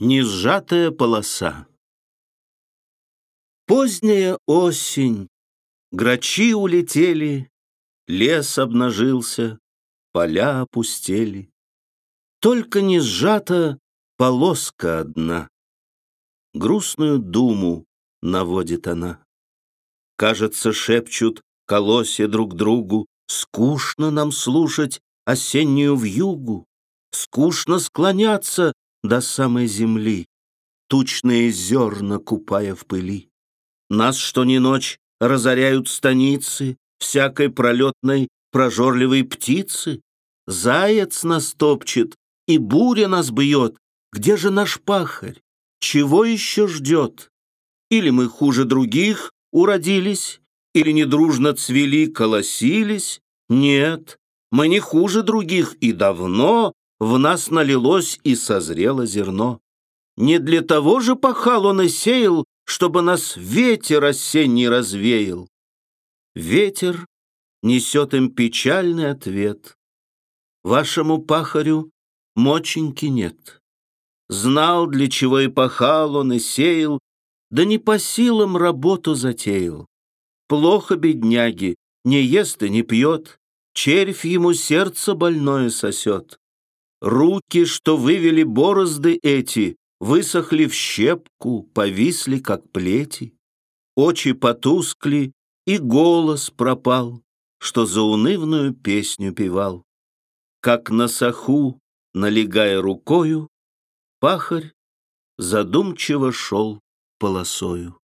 Несжатая полоса Поздняя осень, грачи улетели, Лес обнажился, поля опустели. Только не сжата полоска одна. Грустную думу наводит она. Кажется, шепчут колосья друг другу, Скучно нам слушать осеннюю вьюгу, Скучно склоняться до самой земли, Тучные зерна купая в пыли. Нас что ни ночь разоряют станицы Всякой пролетной прожорливой птицы. Заяц нас топчет, и буря нас бьет. Где же наш пахарь? Чего еще ждет? Или мы хуже других уродились, Или недружно цвели, колосились? Нет, мы не хуже других, и давно В нас налилось и созрело зерно. Не для того же пахал он и сеял, Чтобы нас ветер осенний развеял. Ветер несет им печальный ответ. Вашему пахарю моченьки нет. Знал, для чего и пахал он, и сеял, Да не по силам работу затеял. Плохо бедняги, не ест и не пьет, Червь ему сердце больное сосет. Руки, что вывели борозды эти, Высохли в щепку, повисли, как плети. Очи потускли, и голос пропал, Что заунывную песню певал. Как на саху, налегая рукою, Пахарь задумчиво шел полосою.